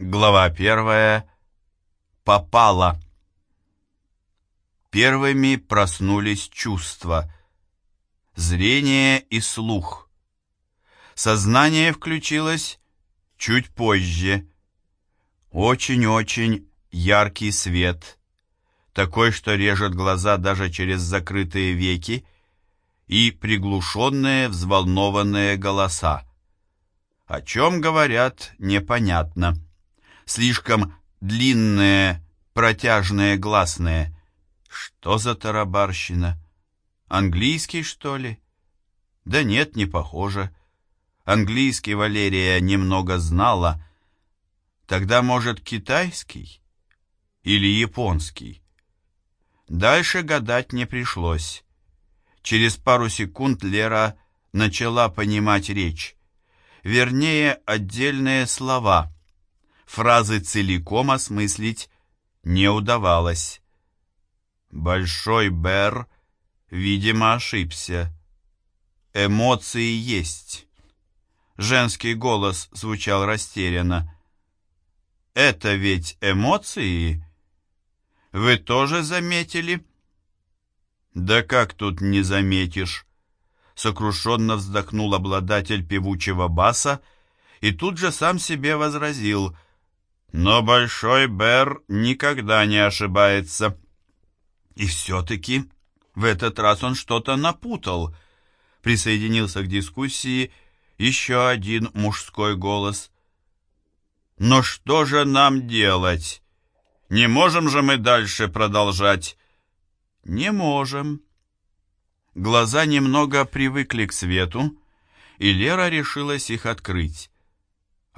Глава первая. Попала. Первыми проснулись чувства. Зрение и слух. Сознание включилось чуть позже. Очень-очень яркий свет. Такой, что режет глаза даже через закрытые веки. И приглушенные, взволнованные голоса. О чем говорят, непонятно слишком длинные, протяжные, гласные. Что за тарабарщина? Английский, что ли? Да нет, не похоже. Английский Валерия немного знала. Тогда, может, китайский? Или японский? Дальше гадать не пришлось. Через пару секунд Лера начала понимать речь. Вернее, отдельные слова — фразы целиком осмыслить не удавалось. Большой Бер, видимо, ошибся. Эмоции есть. Женский голос звучал растерянно. «Это ведь эмоции? Вы тоже заметили?» «Да как тут не заметишь?» Сокрушенно вздохнул обладатель певучего баса и тут же сам себе возразил – но Большой Бер никогда не ошибается. И все-таки в этот раз он что-то напутал. Присоединился к дискуссии еще один мужской голос. «Но что же нам делать? Не можем же мы дальше продолжать?» «Не можем». Глаза немного привыкли к свету, и Лера решилась их открыть.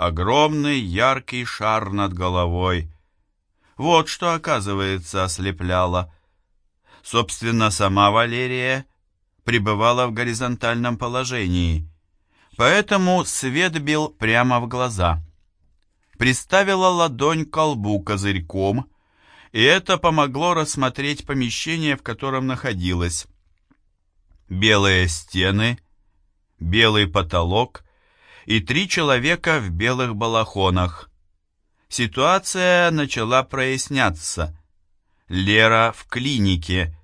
Огромный яркий шар над головой. Вот что, оказывается, ослепляло. Собственно, сама Валерия пребывала в горизонтальном положении, поэтому свет бил прямо в глаза. Приставила ладонь к колбу козырьком, и это помогло рассмотреть помещение, в котором находилась. Белые стены, белый потолок — и три человека в белых балахонах. Ситуация начала проясняться. Лера в клинике.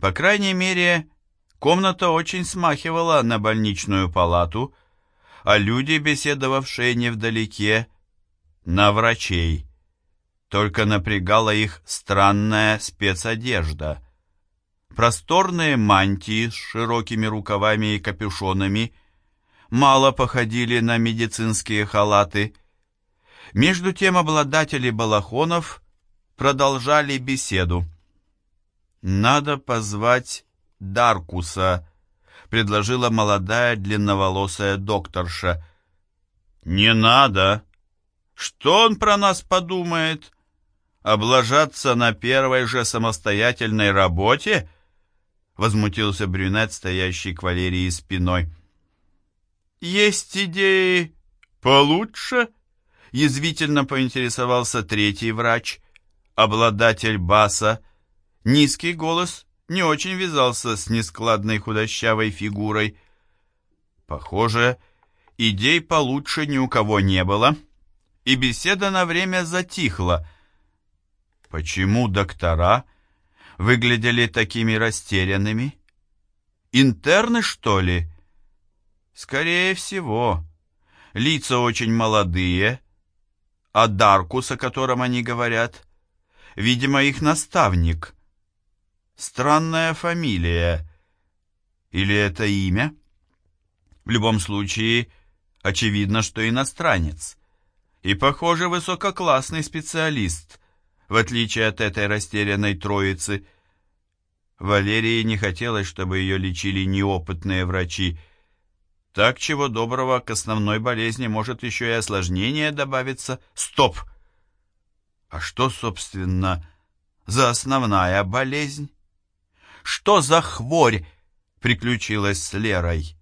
По крайней мере, комната очень смахивала на больничную палату, а люди, беседовавшие невдалеке, на врачей. Только напрягала их странная спецодежда. Просторные мантии с широкими рукавами и капюшонами – мало походили на медицинские халаты. Между тем обладатели балахонов продолжали беседу. «Надо позвать Даркуса», — предложила молодая длинноволосая докторша. «Не надо! Что он про нас подумает? Облажаться на первой же самостоятельной работе?» — возмутился брюнет, стоящий к Валерии спиной. «Есть идеи получше?» Язвительно поинтересовался третий врач, обладатель баса. Низкий голос не очень вязался с нескладной худощавой фигурой. Похоже, идей получше ни у кого не было, и беседа на время затихла. Почему доктора выглядели такими растерянными? Интерны, что ли? Скорее всего. Лица очень молодые, а Даркус, о котором они говорят, видимо, их наставник. Странная фамилия. Или это имя? В любом случае, очевидно, что иностранец. И, похоже, высококлассный специалист, в отличие от этой растерянной троицы. Валерии не хотелось, чтобы ее лечили неопытные врачи, так чего доброго к основной болезни может еще и осложнение добавиться. Стоп! А что, собственно, за основная болезнь? Что за хворь приключилась с Лерой?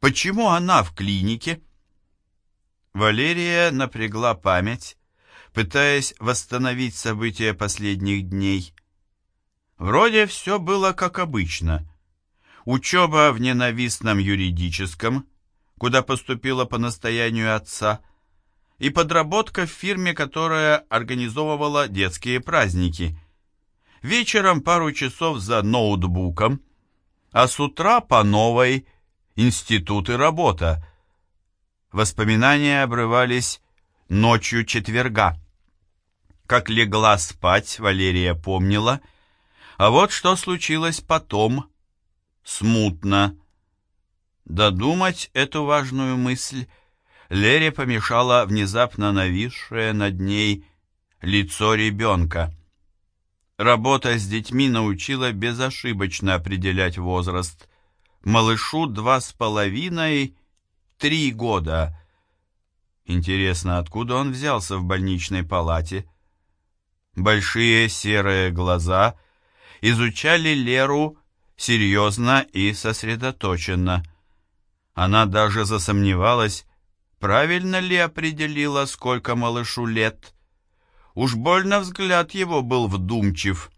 Почему она в клинике? Валерия напрягла память, пытаясь восстановить события последних дней. Вроде все было как обычно — Учеба в ненавистном юридическом, куда поступила по настоянию отца, и подработка в фирме, которая организовывала детские праздники. Вечером пару часов за ноутбуком, а с утра по новой институт и работа. Воспоминания обрывались ночью четверга. Как легла спать, Валерия помнила, а вот что случилось потом, смутно. Додумать эту важную мысль Лере помешало внезапно нависшее над ней лицо ребенка. Работа с детьми научила безошибочно определять возраст. Малышу два с половиной, три года. Интересно, откуда он взялся в больничной палате? Большие серые глаза изучали Леру серьезно и сосредоточенно. Она даже засомневалась, правильно ли определила, сколько малышу лет. Уж больно взгляд его был вдумчив.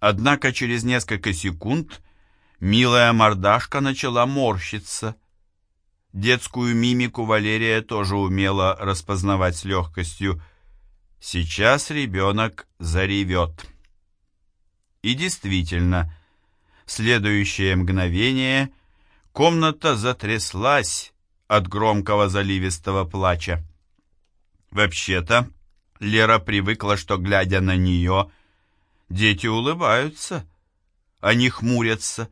Однако через несколько секунд милая мордашка начала морщиться. Детскую мимику Валерия тоже умела распознавать с легкостью. Сейчас ребенок заревет. И действительно, следующее мгновение комната затряслась от громкого заливистого плача. Вообще-то, Лера привыкла, что, глядя на нее, дети улыбаются, они хмурятся.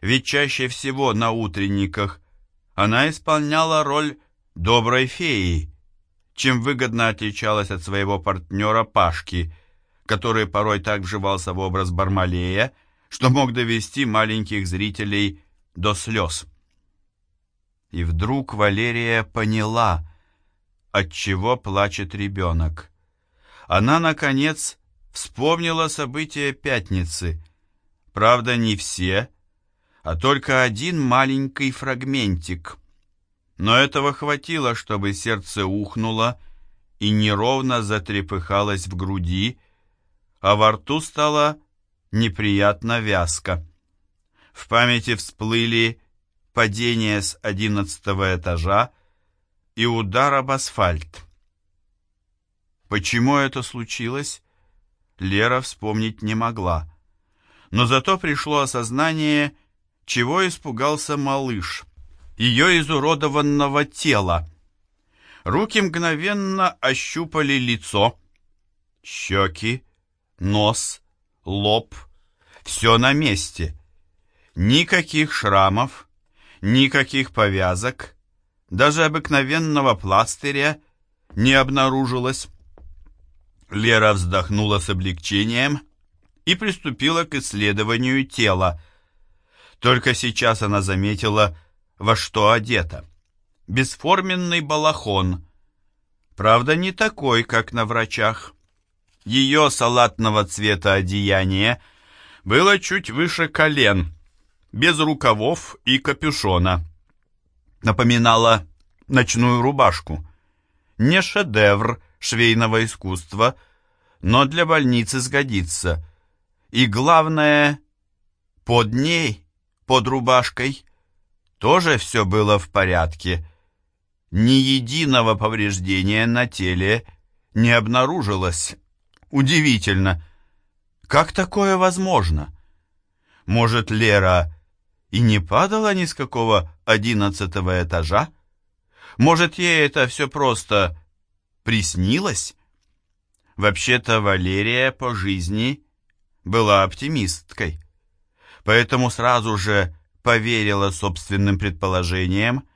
Ведь чаще всего на утренниках она исполняла роль доброй феи, чем выгодно отличалась от своего партнера Пашки, который порой так вживался в образ Бармалея, что мог довести маленьких зрителей до слез. И вдруг Валерия поняла, от чего плачет ребенок. Она, наконец, вспомнила события пятницы. Правда, не все, а только один маленький фрагментик. Но этого хватило, чтобы сердце ухнуло и неровно затрепыхалось в груди, а во рту стало неприятно вязко. В памяти всплыли падение с одиннадцатого этажа и удар об асфальт. Почему это случилось, Лера вспомнить не могла. Но зато пришло осознание, чего испугался малыш, ее изуродованного тела. Руки мгновенно ощупали лицо, щеки, нос, лоб, все на месте. Никаких шрамов, никаких повязок, даже обыкновенного пластыря не обнаружилось. Лера вздохнула с облегчением и приступила к исследованию тела. Только сейчас она заметила, во что одета. Бесформенный балахон. Правда, не такой, как на врачах. Ее салатного цвета одеяние было чуть выше колен, без рукавов и капюшона. Напоминала ночную рубашку. Не шедевр швейного искусства, но для больницы сгодится. И главное, под ней, под рубашкой, тоже все было в порядке. Ни единого повреждения на теле не обнаружилось. Удивительно. Как такое возможно? Может, Лера и не падала ни с какого одиннадцатого этажа? Может, ей это все просто приснилось? Вообще-то Валерия по жизни была оптимисткой, поэтому сразу же поверила собственным предположениям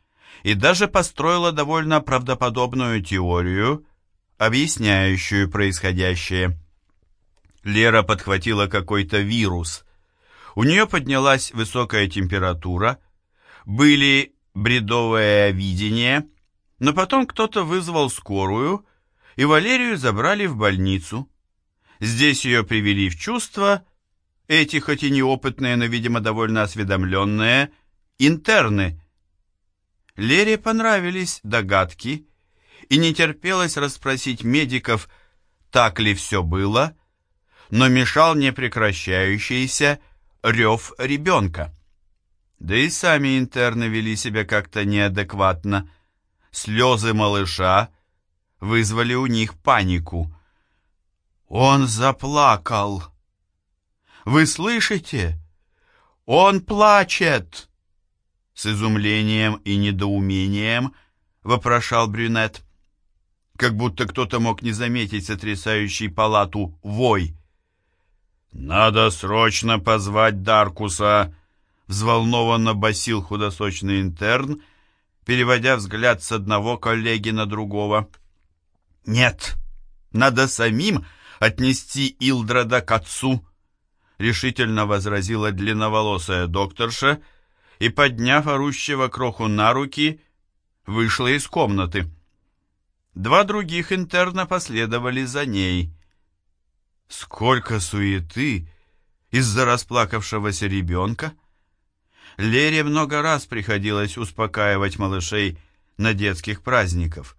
и даже построила довольно правдоподобную теорию, объясняющую происходящее. Лера подхватила какой-то вирус. У нее поднялась высокая температура, были бредовое видение, но потом кто-то вызвал скорую, и Валерию забрали в больницу. Здесь ее привели в чувство, эти, хоть и неопытные, но, видимо, довольно осведомленные, интерны. Лере понравились догадки, и не терпелось расспросить медиков, так ли все было, но мешал непрекращающийся рев ребенка. Да и сами интерны вели себя как-то неадекватно. Слезы малыша вызвали у них панику. Он заплакал. Вы слышите? Он плачет! С изумлением и недоумением вопрошал брюнет. Как будто кто-то мог не заметить сотрясающий палату вой. «Надо срочно позвать Даркуса!» Взволнованно басил худосочный интерн, переводя взгляд с одного коллеги на другого. «Нет, надо самим отнести Илдрада к отцу!» решительно возразила длинноволосая докторша и, подняв орущего кроху на руки, вышла из комнаты. Два других интерна последовали за ней. Сколько суеты из-за расплакавшегося ребенка! Лере много раз приходилось успокаивать малышей на детских праздниках.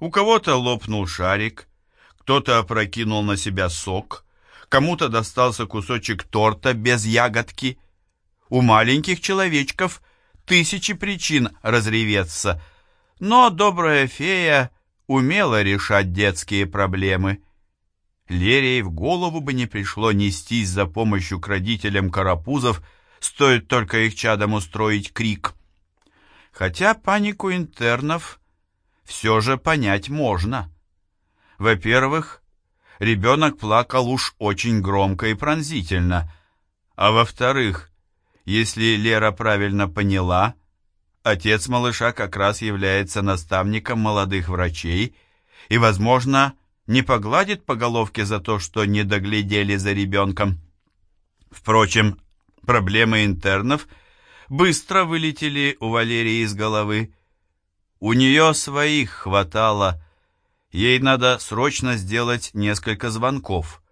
У кого-то лопнул шарик, кто-то опрокинул на себя сок, кому-то достался кусочек торта без ягодки. У маленьких человечков тысячи причин разреветься, но добрая фея умела решать детские проблемы. Лерей в голову бы не пришло нестись за помощью к родителям карапузов, стоит только их чадом устроить крик. Хотя панику интернов все же понять можно. Во-первых, ребенок плакал уж очень громко и пронзительно, а во-вторых, если Лера правильно поняла, отец малыша как раз является наставником молодых врачей и, возможно, не погладит по головке за то, что не доглядели за ребенком. Впрочем, проблемы интернов быстро вылетели у Валерии из головы. У нее своих хватало. Ей надо срочно сделать несколько звонков.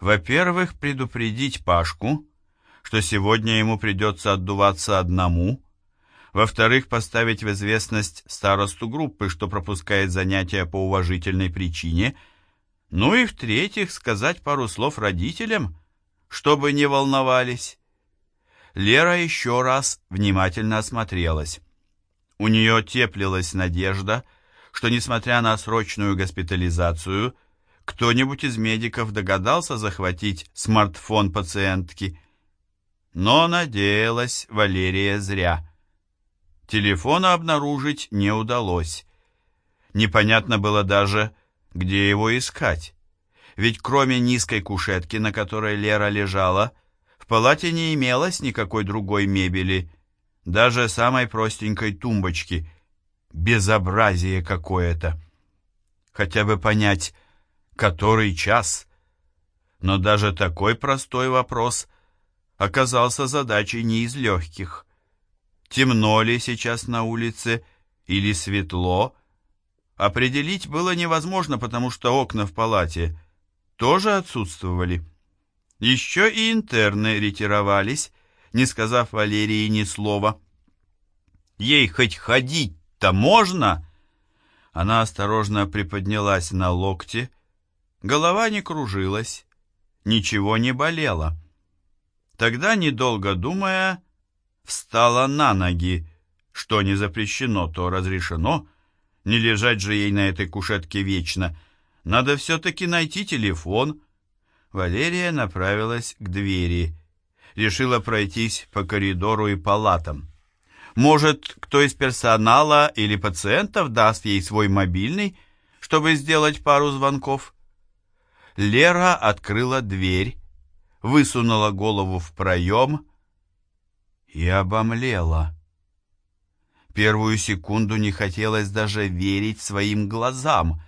Во-первых, предупредить Пашку, что сегодня ему придется отдуваться одному. Во-вторых, поставить в известность старосту группы, что пропускает занятия по уважительной причине. Ну и в-третьих, сказать пару слов родителям, чтобы не волновались. Лера еще раз внимательно осмотрелась. У нее теплилась надежда, что, несмотря на срочную госпитализацию, кто-нибудь из медиков догадался захватить смартфон пациентки. Но надеялась Валерия зря. Телефона обнаружить не удалось. Непонятно было даже, где его искать. Ведь кроме низкой кушетки, на которой Лера лежала, в палате не имелось никакой другой мебели, даже самой простенькой тумбочки. Безобразие какое-то. Хотя бы понять, который час. Но даже такой простой вопрос оказался задачей не из легких. Темно ли сейчас на улице или светло, определить было невозможно, потому что окна в палате тоже отсутствовали. Еще и интерны ретировались, не сказав Валерии ни слова. «Ей хоть ходить-то можно?» Она осторожно приподнялась на локте, голова не кружилась, ничего не болело. Тогда, недолго думая, встала на ноги, что не запрещено, то разрешено, не лежать же ей на этой кушетке вечно. Надо все-таки найти телефон, Валерия направилась к двери. Решила пройтись по коридору и палатам. Может, кто из персонала или пациентов даст ей свой мобильный, чтобы сделать пару звонков? Лера открыла дверь, высунула голову в проем и обомлела. Первую секунду не хотелось даже верить своим глазам.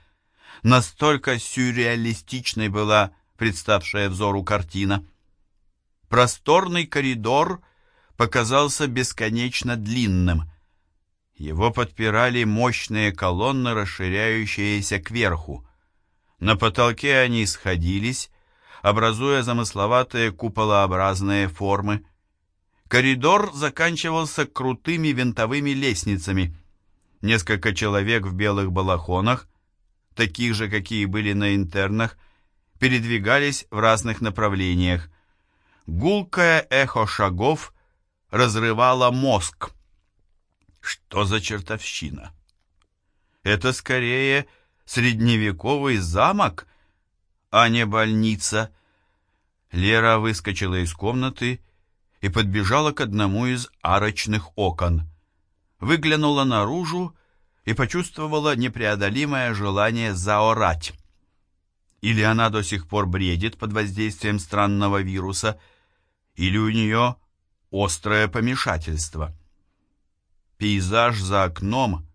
Настолько сюрреалистичной была представшая взору картина. Просторный коридор показался бесконечно длинным. Его подпирали мощные колонны, расширяющиеся кверху. На потолке они сходились, образуя замысловатые куполообразные формы. Коридор заканчивался крутыми винтовыми лестницами. Несколько человек в белых балахонах, таких же, какие были на интернах, передвигались в разных направлениях. Гулкое эхо шагов разрывало мозг. Что за чертовщина? Это скорее средневековый замок, а не больница. Лера выскочила из комнаты и подбежала к одному из арочных окон. Выглянула наружу и почувствовала непреодолимое желание заорать. Или она до сих пор бредит под воздействием странного вируса, или у нее острое помешательство. Пейзаж за окном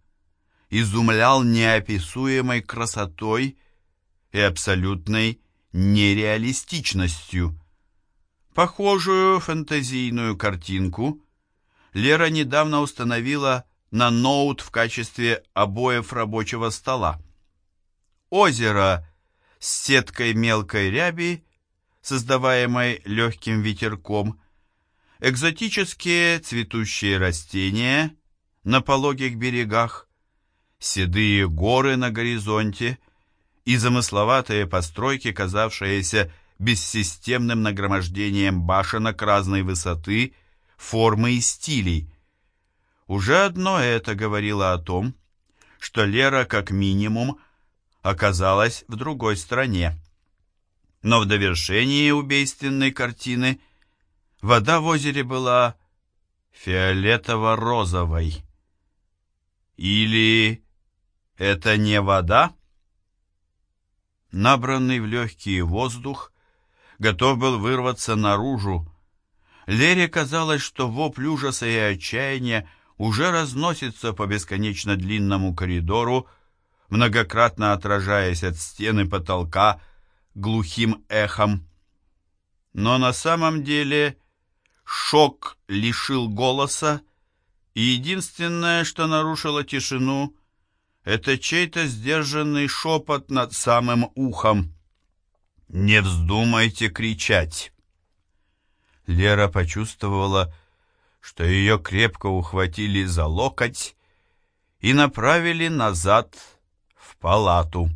изумлял неописуемой красотой и абсолютной нереалистичностью. Похожую фэнтезийную картинку Лера недавно установила на ноут в качестве обоев рабочего стола. Озеро с сеткой мелкой ряби, создаваемой легким ветерком, экзотические цветущие растения на пологих берегах, седые горы на горизонте и замысловатые постройки, казавшиеся бессистемным нагромождением башенок разной высоты, формы и стилей. Уже одно это говорило о том, что Лера как минимум оказалась в другой стране. Но в довершении убийственной картины вода в озере была фиолетово-розовой. Или это не вода? Набранный в легкие воздух готов был вырваться наружу. Лере казалось, что вопль ужаса и отчаяния уже разносится по бесконечно длинному коридору, многократно отражаясь от стены потолка глухим эхом. Но на самом деле шок лишил голоса, и единственное, что нарушило тишину, это чей-то сдержанный шепот над самым ухом. «Не вздумайте кричать!» Лера почувствовала, что ее крепко ухватили за локоть и направили назад в палату.